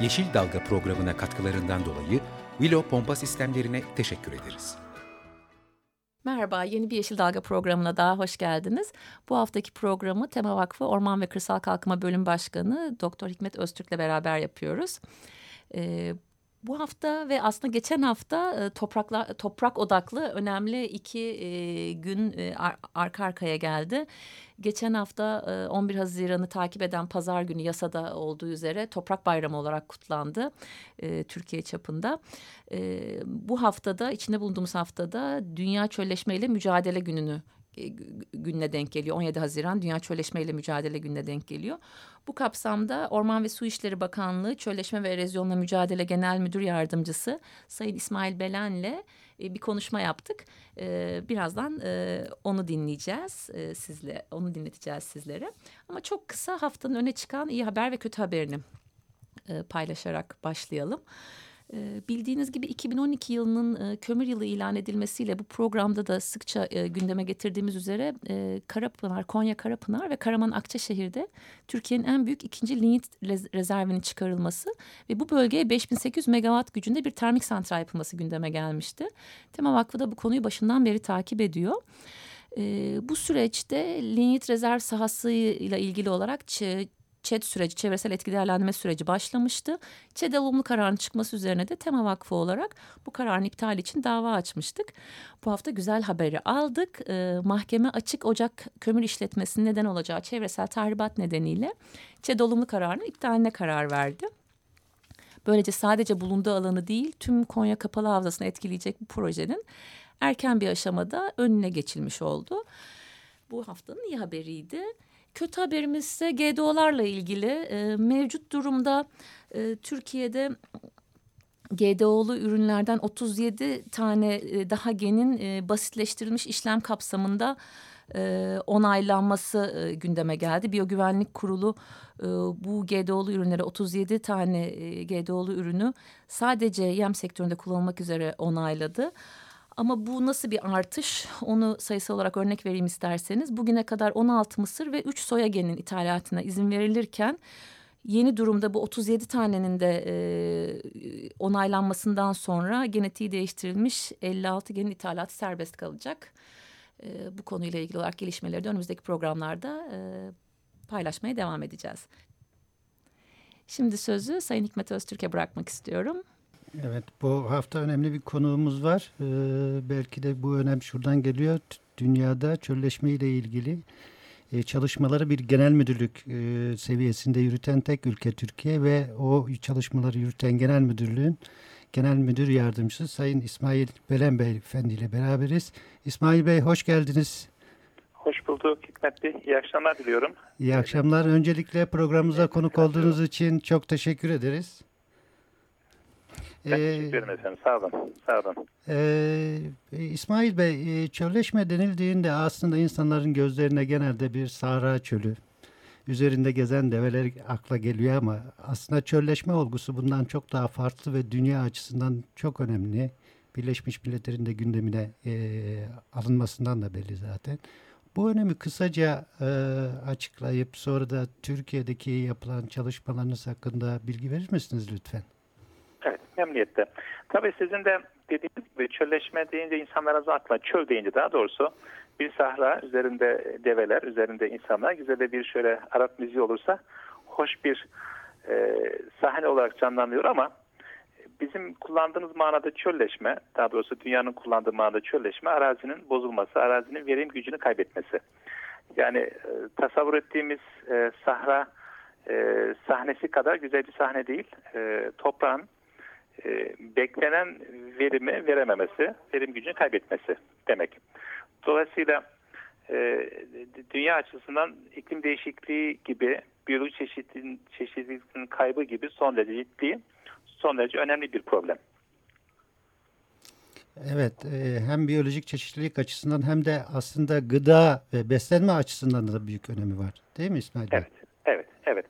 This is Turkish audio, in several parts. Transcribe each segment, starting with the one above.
Yeşil Dalga programına katkılarından dolayı Willow Pompa Sistemlerine teşekkür ederiz. Merhaba, yeni bir Yeşil Dalga programına daha hoş geldiniz. Bu haftaki programı Tema Vakfı Orman ve Kırsal Kalkınma Bölüm Başkanı Doktor Hikmet Öztürk'le beraber yapıyoruz. Ee, bu hafta ve aslında geçen hafta e, toprakla, toprak odaklı önemli iki e, gün e, ar, arka arkaya geldi. Geçen hafta e, 11 Haziran'ı takip eden pazar günü yasada olduğu üzere Toprak Bayramı olarak kutlandı e, Türkiye çapında. E, bu haftada içinde bulunduğumuz haftada Dünya Çölleşme ile Mücadele Günü'nü e, gününe denk geliyor. 17 Haziran Dünya Çölleşme ile Mücadele Günü'ne denk geliyor. Bu kapsamda Orman ve Su İşleri Bakanlığı Çölleşme ve Erozyonla Mücadele Genel Müdür Yardımcısı Sayın İsmail Belen'le e, bir konuşma yaptık. E, birazdan onu dinleyeceğiz sizle, onu dinleteceğiz sizlere. Ama çok kısa haftanın öne çıkan iyi haber ve kötü haberini paylaşarak başlayalım. Ee, bildiğiniz gibi 2012 yılının e, kömür yılı ilan edilmesiyle bu programda da sıkça e, gündeme getirdiğimiz üzere e, Karapınar, Konya Karapınar ve Karaman Akçaşehir'de Türkiye'nin en büyük ikinci lignit rezervinin çıkarılması ve bu bölgeye 5800 megawatt gücünde bir termik santral yapılması gündeme gelmişti. Tema Vakfı da bu konuyu başından beri takip ediyor. E, bu süreçte lignit rezerv sahasıyla ilgili olarak ÇED süreci, çevresel etki değerlendirme süreci başlamıştı. ÇED olumlu kararın çıkması üzerine de Tema Vakfı olarak bu kararın iptali için dava açmıştık. Bu hafta güzel haberi aldık. Ee, mahkeme açık ocak kömür işletmesinin neden olacağı çevresel tahribat nedeniyle ÇED olumlu kararının iptaline karar verdi. Böylece sadece bulunduğu alanı değil tüm Konya Kapalı Havzası'nı etkileyecek bu projenin erken bir aşamada önüne geçilmiş oldu. Bu haftanın iyi haberiydi. Kötü haberimiz ise GDO'larla ilgili. E, mevcut durumda e, Türkiye'de GDO'lu ürünlerden 37 tane e, daha genin e, basitleştirilmiş işlem kapsamında e, onaylanması e, gündeme geldi. Biyogüvenlik Kurulu e, bu GDO'lu ürünlere 37 tane e, GDO'lu ürünü sadece yem sektöründe kullanılmak üzere onayladı. Ama bu nasıl bir artış onu sayısal olarak örnek vereyim isterseniz. Bugüne kadar 16 mısır ve 3 soya genin ithalatına izin verilirken yeni durumda bu 37 tanenin de e, onaylanmasından sonra genetiği değiştirilmiş 56 genin ithalatı serbest kalacak. E, bu konuyla ilgili olarak gelişmeleri de önümüzdeki programlarda e, paylaşmaya devam edeceğiz. Şimdi sözü Sayın Hikmet Öztürk'e bırakmak istiyorum. Evet bu hafta önemli bir konuğumuz var. Ee, belki de bu önem şuradan geliyor. Dünyada çölleşme ile ilgili e, çalışmaları bir genel müdürlük e, seviyesinde yürüten tek ülke Türkiye ve o çalışmaları yürüten genel müdürlüğün genel müdür yardımcısı Sayın İsmail Belen Bey Efendi ile beraberiz. İsmail Bey hoş geldiniz. Hoş bulduk Hikmet Bey. İyi akşamlar diliyorum. İyi akşamlar. Öncelikle programımıza konuk olduğunuz için çok teşekkür ederiz. Ee, teşekkür ederim efendim. Sağ olun. Sağ olun. Ee, İsmail Bey, e, çölleşme denildiğinde aslında insanların gözlerine genelde bir sahra çölü, üzerinde gezen develer akla geliyor ama aslında çölleşme olgusu bundan çok daha farklı ve dünya açısından çok önemli. Birleşmiş Milletler'in de gündemine e, alınmasından da belli zaten. Bu önemi kısaca e, açıklayıp sonra da Türkiye'deki yapılan çalışmalarınız hakkında bilgi verir misiniz lütfen? Memnuniyetle. Tabii sizin de dediğiniz gibi çölleşme deyince insanların akla çöl deyince daha doğrusu bir sahra üzerinde develer, üzerinde insanlar güzel de bir şöyle Arap müziği olursa hoş bir e, sahne olarak canlanıyor ama bizim kullandığımız manada çölleşme, daha doğrusu dünyanın kullandığı manada çölleşme arazinin bozulması, arazinin verim gücünü kaybetmesi. Yani e, tasavvur ettiğimiz e, sahra e, sahnesi kadar güzel bir sahne değil. E, toprağın e, beklenen verimi verememesi, verim gücünü kaybetmesi demek. Dolayısıyla e, dünya açısından iklim değişikliği gibi biyolojik çeşitliliğin, çeşitliliğin kaybı gibi son derece ciddi, son derece önemli bir problem. Evet, e, hem biyolojik çeşitlilik açısından hem de aslında gıda ve beslenme açısından da büyük önemi var. Değil mi İsmail Bey? Evet, evet, evet.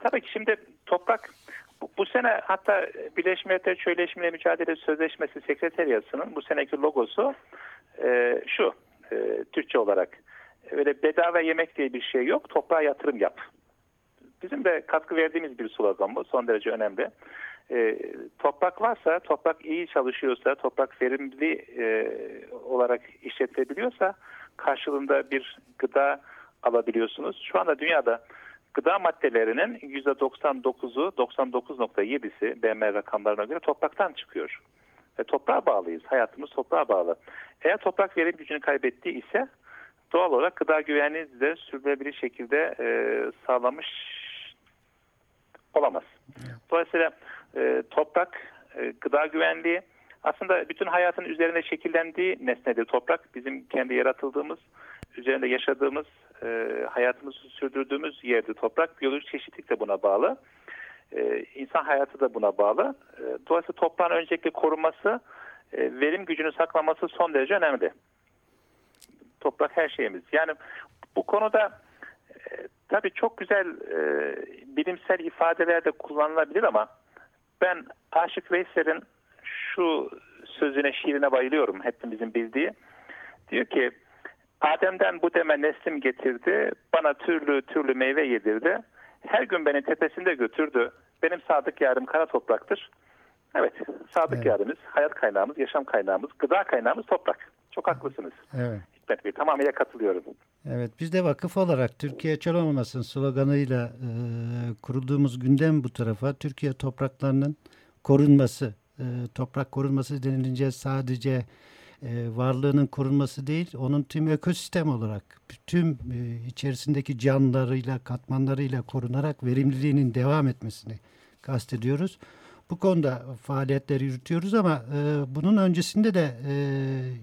Tabii ki şimdi toprak bu, sene hatta Birleşmiş Milletler Çölleşmeyle Mücadele Sözleşmesi Sekreteriyası'nın bu seneki logosu e, şu e, Türkçe olarak. Öyle bedava yemek diye bir şey yok. Toprağa yatırım yap. Bizim de katkı verdiğimiz bir slogan bu. Son derece önemli. E, toprak varsa, toprak iyi çalışıyorsa, toprak verimli e, olarak işletilebiliyorsa karşılığında bir gıda alabiliyorsunuz. Şu anda dünyada gıda maddelerinin %99'u, 99.7'si BM rakamlarına göre topraktan çıkıyor. Ve toprağa bağlıyız. Hayatımız toprağa bağlı. Eğer toprak verim gücünü kaybettiği ise doğal olarak gıda güvenliği de sürdürülebilir şekilde e, sağlamış olamaz. Dolayısıyla e, toprak, e, gıda güvenliği aslında bütün hayatın üzerine şekillendiği nesnedir toprak. Bizim kendi yaratıldığımız, üzerinde yaşadığımız, e, hayatımızı sürdürdüğümüz yerdir toprak. Biyolojik çeşitlilik de buna bağlı. E, insan hayatı da buna bağlı. E, dolayısıyla toprağın öncelikle korunması, e, verim gücünü saklaması son derece önemli. Toprak her şeyimiz. Yani bu konuda e, tabii çok güzel e, bilimsel ifadeler de kullanılabilir ama ben Aşık Veysel'in şu sözüne, şiirine bayılıyorum hepimizin bildiği. Diyor ki Adem'den bu deme neslim getirdi, bana türlü türlü meyve yedirdi. Her gün beni tepesinde götürdü. Benim sadık yarım kara topraktır. Evet, sadık evet. yarımız, hayat kaynağımız, yaşam kaynağımız, gıda kaynağımız toprak. Çok haklısınız. Evet. Hikmet Bey, tamamıyla katılıyorum. Evet, biz de vakıf olarak Türkiye çöl olmasın sloganıyla e, kurulduğumuz gündem bu tarafa Türkiye topraklarının korunması, e, toprak korunması denilince sadece e, varlığının korunması değil, onun tüm ekosistem olarak tüm e, içerisindeki canlılarıyla, katmanlarıyla korunarak verimliliğinin devam etmesini kastediyoruz. Bu konuda faaliyetler yürütüyoruz ama e, bunun öncesinde de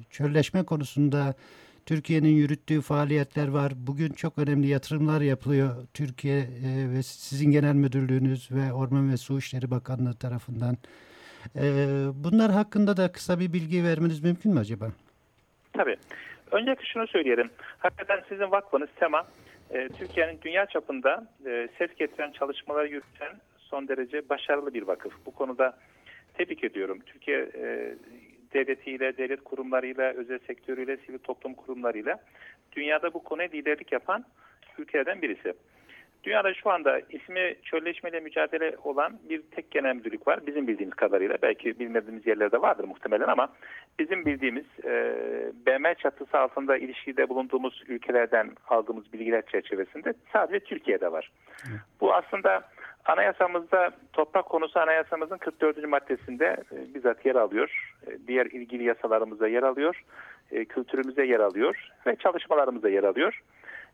çölleşme konusunda Türkiye'nin yürüttüğü faaliyetler var. Bugün çok önemli yatırımlar yapılıyor. Türkiye ve sizin genel müdürlüğünüz ve Orman ve Su İşleri Bakanlığı tarafından. E, bunlar hakkında da kısa bir bilgi vermeniz mümkün mü acaba? Tabii. Öncelikle şunu söyleyelim. Hakikaten sizin vakfınız TEMA, e, Türkiye'nin dünya çapında e, ses getiren çalışmaları yürüten son derece başarılı bir vakıf. Bu konuda tebrik ediyorum. Türkiye e, devletiyle, devlet kurumlarıyla, özel sektörüyle, sivil toplum kurumlarıyla dünyada bu konuya liderlik yapan ülkelerden birisi. Dünyada şu anda ismi çölleşmeyle mücadele olan bir tek genel müdürlük var. Bizim bildiğimiz kadarıyla. Belki bilmediğimiz yerlerde vardır muhtemelen ama bizim bildiğimiz e, BM çatısı altında ilişkide bulunduğumuz ülkelerden aldığımız bilgiler çerçevesinde sadece Türkiye'de var. Hı. Bu aslında Anayasamızda toprak konusu anayasamızın 44. maddesinde e, bizzat yer alıyor. E, diğer ilgili yasalarımızda yer alıyor. E, kültürümüze yer alıyor ve çalışmalarımızda yer alıyor.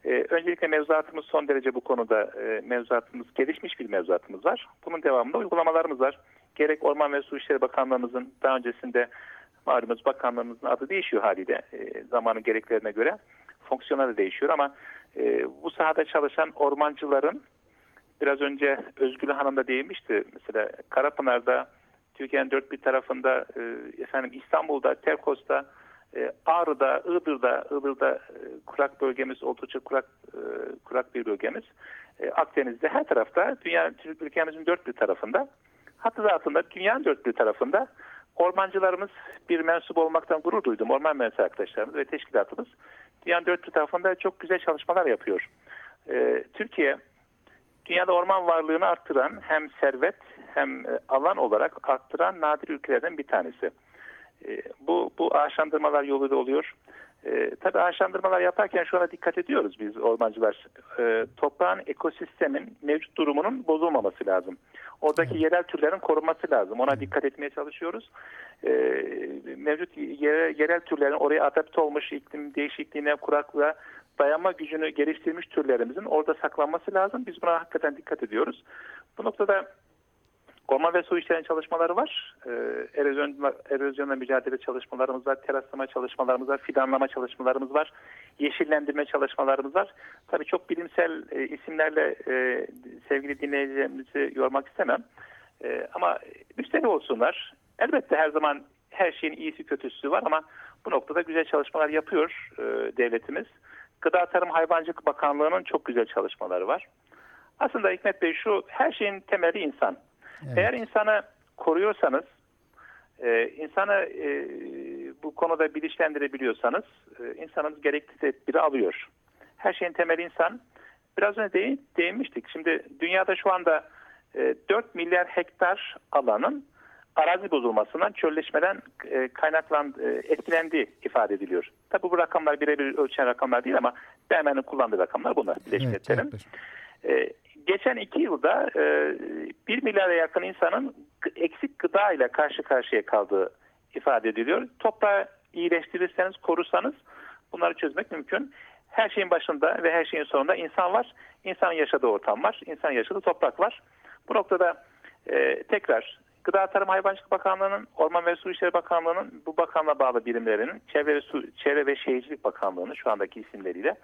E, öncelikle mevzuatımız son derece bu konuda e, mevzuatımız gelişmiş bir mevzuatımız var. Bunun devamında uygulamalarımız var. Gerek Orman ve Su İşleri Bakanlığımızın daha öncesinde malumunuz bakanlığımızın adı değişiyor haliyle e, zamanın gereklerine göre. Fonksiyonları değişiyor ama e, bu sahada çalışan ormancıların Biraz önce Özgül Hanım da değinmişti. Mesela Karapınar'da Türkiye'nin dört bir tarafında e, efendim İstanbul'da, Terkos'ta, e, Ağrı'da, Iğdır'da, Iğdır'da e, kurak bölgemiz oldukça kurak e, kurak bir bölgemiz. E, Akdeniz'de her tarafta, dünya ülkemizin dört bir tarafında, hatta altında dünyanın dört bir tarafında ormancılarımız bir mensup olmaktan gurur duydum. Orman mühendisi arkadaşlarımız ve teşkilatımız dünyanın dört bir tarafında çok güzel çalışmalar yapıyor. Türkiye dünyada orman varlığını arttıran hem servet hem alan olarak arttıran nadir ülkelerden bir tanesi. E, bu, bu ağaçlandırmalar yoluyla oluyor. E, tabii ağaçlandırmalar yaparken şu ana dikkat ediyoruz biz ormancılar. E, toprağın ekosistemin mevcut durumunun bozulmaması lazım. Oradaki yerel türlerin korunması lazım. Ona dikkat etmeye çalışıyoruz. E, mevcut yerel, yerel türlerin oraya adapte olmuş iklim değişikliğine, kuraklığa dayanma gücünü geliştirmiş türlerimizin orada saklanması lazım. Biz buna hakikaten dikkat ediyoruz. Bu noktada Orman ve su işlerinin çalışmaları var. E, erozyon, erozyonla mücadele çalışmalarımız var. Teraslama çalışmalarımız var. Fidanlama çalışmalarımız var. Yeşillendirme çalışmalarımız var. Tabii çok bilimsel e, isimlerle e, sevgili dinleyicilerimizi yormak istemem. E, ama müsteri olsunlar. Elbette her zaman her şeyin iyisi kötüsü var ama bu noktada güzel çalışmalar yapıyor e, devletimiz. Gıda Tarım Hayvancılık Bakanlığı'nın çok güzel çalışmaları var. Aslında Hikmet Bey şu her şeyin temeli insan. Evet. Eğer insanı koruyorsanız, e, insanı e, bu konuda bilinçlendirebiliyorsanız e, insanımız gerekli tedbiri alıyor. Her şeyin temeli insan. Biraz önce değin, değinmiştik. Şimdi dünyada şu anda e, 4 milyar hektar alanın arazi bozulmasından, çölleşmeden e, kaynaklan e, etkilendiği ifade ediliyor. Tabi bu rakamlar birebir ölçen rakamlar değil ama BM'nin kullandığı rakamlar bunlar. Birleşmiş Evet, Milletler'in. yaklaşık. Geçen iki yılda e, 1 milyara yakın insanın eksik gıda ile karşı karşıya kaldığı ifade ediliyor. Toprağı iyileştirirseniz, korursanız bunları çözmek mümkün. Her şeyin başında ve her şeyin sonunda insan var. İnsanın yaşadığı ortam var. İnsanın yaşadığı toprak var. Bu noktada e, tekrar Gıda Tarım Hayvancılık Bakanlığı'nın, Orman ve Su İşleri Bakanlığı'nın bu bakanlığa bağlı birimlerinin, Çevre ve, Su, Çevre ve Şehircilik Bakanlığı'nın şu andaki isimleriyle